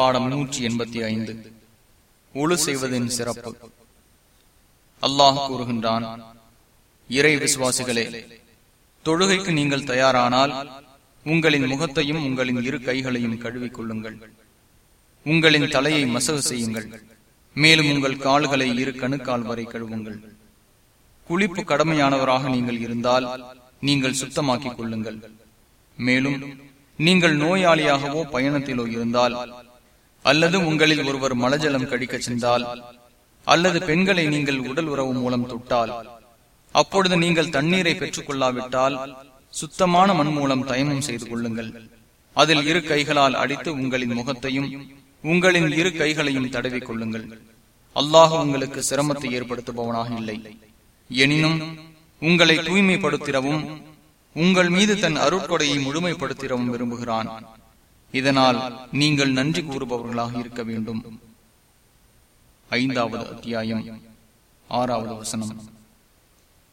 பாடம் நூற்றி எண்பத்தி ஐந்து. ஒழு செய்வதின் சிறப்பு. அல்லாஹ் கூறுகின்றான் இறை விசுவாசிகளே தொழுகைக்கு நீங்கள் தயாரானால் உங்களின் முகத்தையும் உங்களின் இரு கைகளையும் கழுவிக்கொள்ளுங்கள். உங்களின் தலையை மசகு செய்யுங்கள். மேலும் உங்கள் கால்களை இரு கணுக்கால் வரை கழுவுங்கள். குளிப்பு கடமையானவராக நீங்கள் இருந்தால் நீங்கள் சுத்தமாக்கிக் கொள்ளுங்கள். மேலும் நீங்கள் நோயாளியாகவோ பயணத்திலோ இருந்தால் அல்லது உங்களில் ஒருவர் மலஜலம் கடிக்க சென்றால் அல்லது பெண்களை நீங்கள் உடல் உறவு மூலம் தொட்டால் அப்பொழுது நீங்கள் தண்ணீரை பெற்றுக் கொள்ளாவிட்டால் சுத்தமான மண் மூலம் தயமம் செய்து கொள்ளுங்கள். அதில் இரு கைகளால் அடித்து உங்களின் முகத்தையும் உங்களின் இரு கைகளையும் தடவிக் கொள்ளுங்கள். அல்லாஹ் உங்களுக்கு சிரமத்தை ஏற்படுத்துபவனாக இல்லை. எனினும் உங்களை தூய்மைப்படுத்திடவும் உங்கள் மீது தன் அருட்கொடையை முழுமைப்படுத்திடவும் விரும்புகிறான். இதனால் நீங்கள் நன்றி கூறுபவர்களாக இருக்க வேண்டும். ஐந்தாவது அத்தியாயம் ஆறாவது வசனம்.